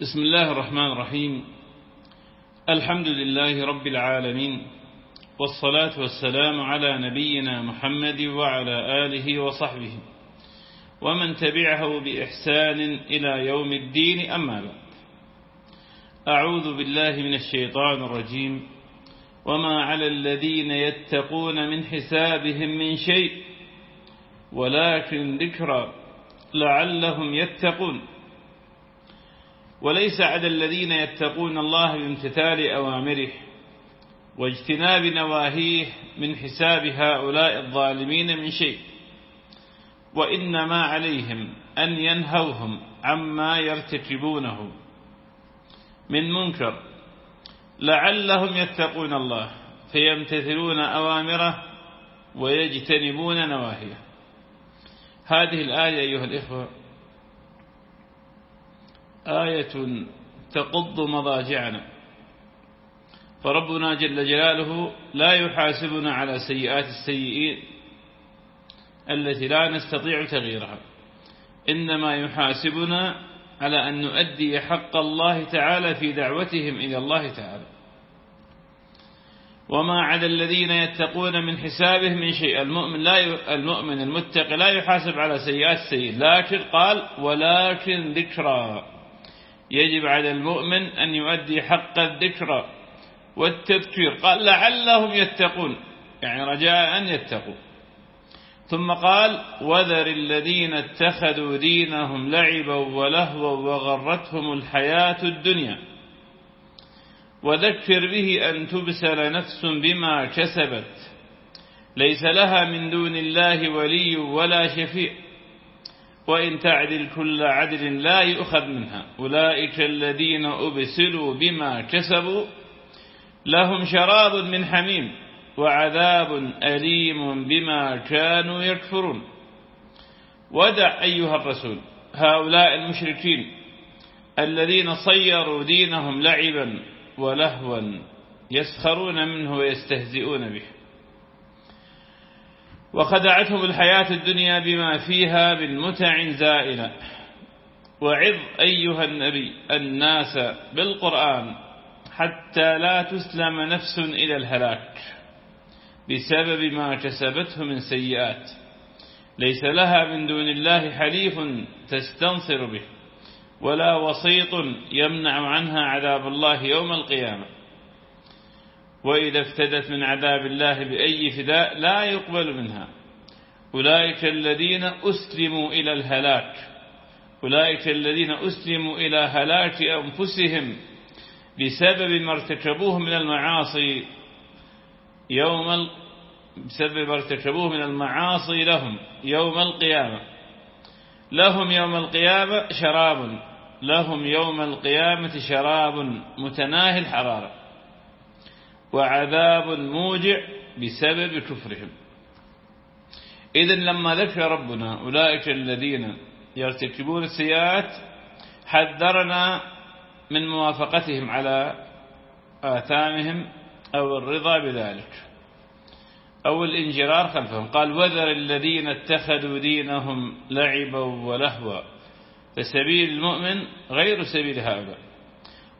بسم الله الرحمن الرحيم. الحمد لله رب العالمين والصلاة والسلام على نبينا محمد وعلى آله وصحبه ومن تبعه بإحسان إلى يوم الدين أما بعد. أعوذ بالله من الشيطان الرجيم. وما على الذين يتقون من حسابهم من شيء ولكن ذكرى لعلهم يتقون. وليس على الذين يتقون الله بامتثال أوامره واجتناب نواهيه من حساب هؤلاء الظالمين من شيء. وإنما عليهم أن ينهوهم عما يرتكبونه. من منكر لعلهم يتقون الله فيمتثلون أوامره ويجتنبون نواهيه. هذه الآية أيها الإخوة آية تقض مضاجعنا. فربنا جل جلاله لا يحاسبنا على سيئات السيئين التي لا نستطيع تغييرها. إنما يحاسبنا على أن نؤدي حق الله تعالى في دعوتهم إلى الله تعالى. وما عدا الذين يتقون من حسابه من شيء المؤمن لا المؤمن المتقي لا يحاسب على سيئات السيئ لكن قال ولكن ذكرى. يجب على المؤمن أن يؤدي حق الذكرى والتذكير. قال لعلهم يتقون. يعني رجاء أن يتقوا. ثم قال وذر الذين اتخذوا دينهم لعبا ولهوا وغرتهم الحياة الدنيا. وذكر به أن تبسل نفس بما كسبت. ليس لها من دون الله ولي ولا شفيع. وإن تعدل كل عدل لا يؤخذ منها. أولئك الذين أبسلوا بما كسبوا لهم شراب من حميم وعذاب أليم بما كانوا يكفرون. ودع أيها الرسول هؤلاء المشركين الذين صيروا دينهم لعبا ولهوا يسخرون منه ويستهزئون به. وخدعتهم الحياة الدنيا بما فيها من متع زائلة. وعظ أيها النبي الناس بالقرآن حتى لا تسلم نفس إلى الهلاك بسبب ما كسبته من سيئات. ليس لها من دون الله حليف تستنصر به ولا وسيط يمنع عنها عذاب الله يوم القيامة. وإذا افتدت من عذاب الله بأي فداء لا يقبل منها. أولئك الذين أسلموا إلى الهلاك. أولئك الذين أسلموا إلى هلاك أنفسهم بسبب ما ارتكبوه من المعاصي. يوم ال... بسبب ما ارتكبوه من المعاصي لهم يوم القيامة. لهم يوم القيامة شراب. لهم يوم القيامة شراب متناهي الحرارة. وعذاب موجع بسبب كفرهم. إذا لما ذكر ربنا أولئك الذين يرتكبون السيئات حذرنا من موافقتهم على آثامهم أو الرضا بذلك. أو الإنجرار خلفهم. قال وذر الذين اتخذوا دينهم لعبا ولهوا. فسبيل المؤمن غير سبيل هؤلاء.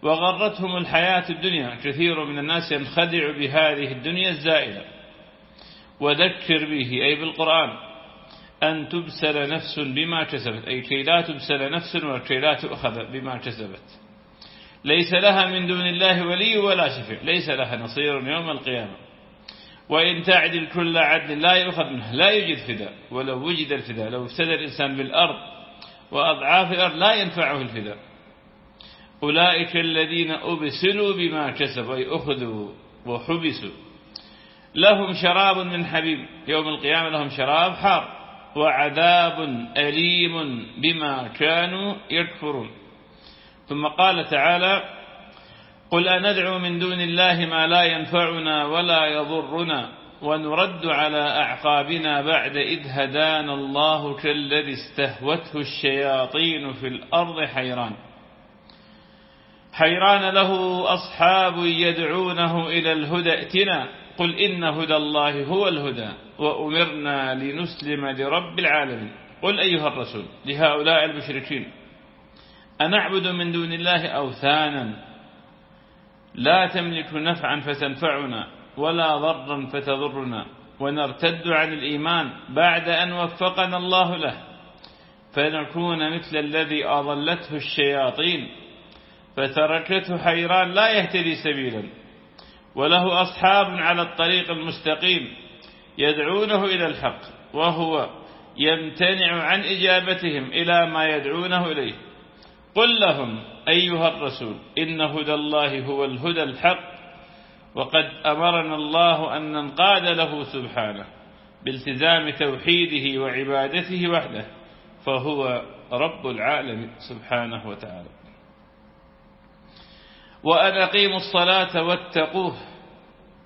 وغرتهم الحياة الدنيا. كثير من الناس ينخدع بهذه الدنيا الزائلة. وذكر به أي بالقرآن أن تبسل نفس بما كسبت. أي كي لا تبسل نفس وكي لا تؤخذ بما كسبت. ليس لها من دون الله ولي ولا شفيع. ليس لها نصير يوم القيامة. وإن تعدل كل عدل لا يؤخذ منها. لا يوجد فداء. ولو وجد الفداء لو افتدى الإنسان بالأرض وأضعاف الأرض لا ينفعه الفداء. أولئك الذين أبسلوا بما كسبوا أي أخذوا وحبسوا. لهم شراب من حبيب يوم القيامة لهم شراب حار. وعذاب أليم بما كانوا يكفرون. ثم قال تعالى قل أندعو من دون الله ما لا ينفعنا ولا يضرنا ونرد على أعقابنا بعد إذ هدانا الله كالذي استهوته الشياطين في الأرض حيران. حيران له أصحاب يدعونه إلى الهدى ائتنا. قل إن هدى الله هو الهدى وأمرنا لنسلم لرب العالمين. قل أيها الرسول لهؤلاء المشركين أنعبد من دون الله أوثانا؟ لا تملك نفعا فتنفعنا ولا ضرا فتضرنا. ونرتد عن الإيمان بعد أن وفقنا الله له. فنكون مثل الذي أضلته الشياطين. فتركته حيران لا يهتدي سبيلا. وله أصحاب على الطريق المستقيم يدعونه إلى الحق وهو يمتنع عن إجابتهم إلى ما يدعونه إليه. قل لهم أيها الرسول إن هدى الله هو الهدى الحق وقد أمرنا الله أن ننقاد له سبحانه بالتزام توحيده وعبادته وحده فهو رب العالم سبحانه وتعالى. وأن أقيموا الصلاة واتقوه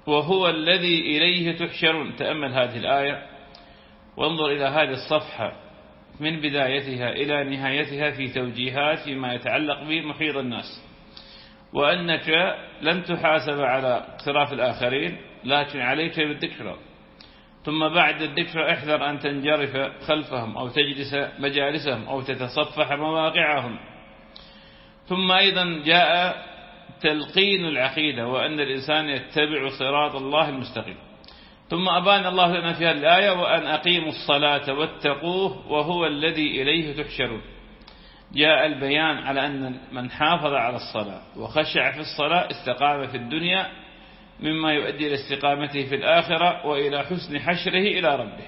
وهو الذي إليه تحشرون. تأمل هذه الآية. وانظر إلى هذه الصفحة من بدايتها إلى نهايتها في توجيهات فيما يتعلق بمحيط الناس. وأنك لن تحاسب على اقتراف الآخرين لكن عليك بالذكرى. ثم بعد الذكرى احذر أن تنجرف خلفهم أو تجلس مجالسهم أو تتصفح مواقعهم. ثم أيضا جاء تلقين العقيدة وأن الإنسان يتبع صراط الله المستقيم. ثم أبان الله لنا في هذه الآية وأن أقيموا الصلاة واتقوه وهو الذي إليه تحشرون. جاء البيان على أن من حافظ على الصلاة وخشع في الصلاة استقام في الدنيا مما يؤدي إلى استقامته في الآخرة وإلى حسن حشره إلى ربه.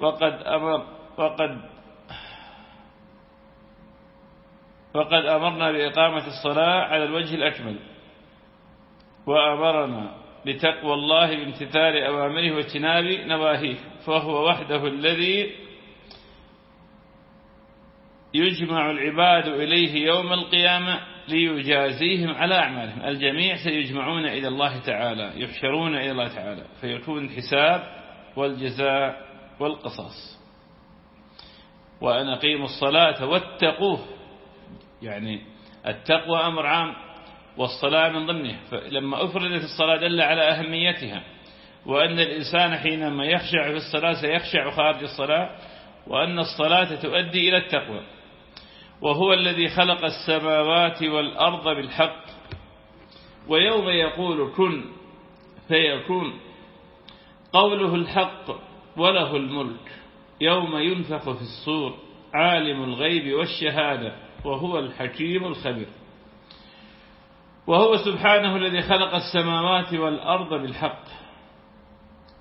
وقد أمر وقد وقد أمرنا بإقامة الصلاة على الوجه الأكمل. وأمرنا بتقوى الله بامتثال أوامره واجتناب نواهيه فهو وحده الذي يجمع العباد إليه يوم القيامة ليجازيهم على أعمالهم. الجميع سيجمعون إلى الله تعالى يحشرون إلى الله تعالى فيكون الحساب والجزاء والقصاص. وأن أقيموا الصلاة واتقوه. يعني التقوى أمر عام والصلاة من ضمنه. فلما أفردت الصلاة دل على أهميتها وأن الإنسان حينما يخشع في الصلاة سيخشع خارج الصلاة وأن الصلاة تؤدي إلى التقوى. وهو الذي خلق السماوات والأرض بالحق. ويوم يقول كن فيكون قوله الحق وله الملك يوم ينفخ في الصور عالم الغيب والشهادة. وهو الحكيم الخبير. وهو سبحانه الذي خلق السماوات والأرض بالحق.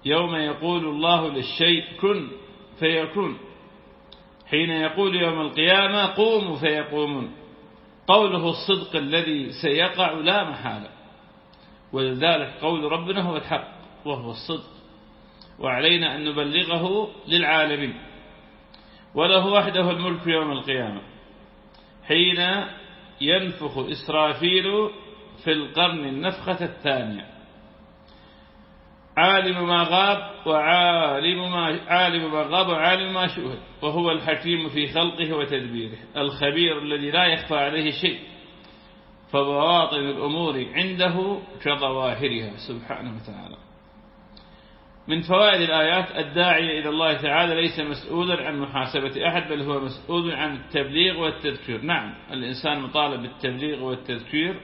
يوم يقول الله للشيء كن فيكون. حين يقول يوم القيامة قوموا فيقومون. قوله الصدق الذي سيقع لا محالة ولذلك قول ربنا هو الحق وهو الصدق. وعلينا أن نبلغه للعالمين. وله وحده الملك يوم القيامة. حين ينفخ إسرافيل في القرن النفخة الثانية. عالم ما غاب وعالم ما عالم ما غاب وعالم ما شهد وهو الحكيم في خلقه وتدبيره الخبير الذي لا يخفى عليه شيء فبواطن الأمور عنده كظواهرها سبحانه وتعالى. من فوائد الآيات الداعي إلى الله تعالى ليس مسؤولا عن محاسبة أحد بل هو مسؤول عن التبليغ والتذكير. نعم الإنسان مطالب بالتبليغ والتذكير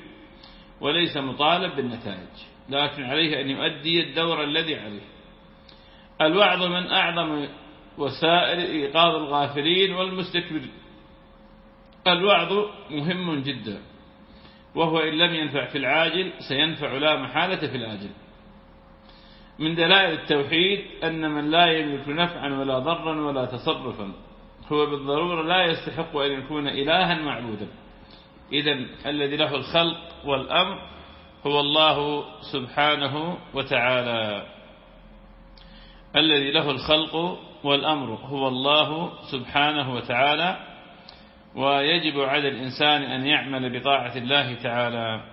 وليس مطالب بالنتائج لكن عليه أن يؤدي الدور الذي عليه. الوعظ من أعظم وسائل إيقاظ الغافلين والمستكبرين. الوعظ مهم جدا وهو إن لم ينفع في العاجل سينفع لا محالة في الآجل. من دلائل التوحيد أن من لا يملك نفعا ولا ضرا ولا تصرفا هو بالضرورة لا يستحق أن يكون إلها معبودا. إذا الذي له الخلق والأمر هو الله سبحانه وتعالى. الذي له الخلق والأمر هو الله سبحانه وتعالى. ويجب على الإنسان أن يعمل بطاعة الله تعالى.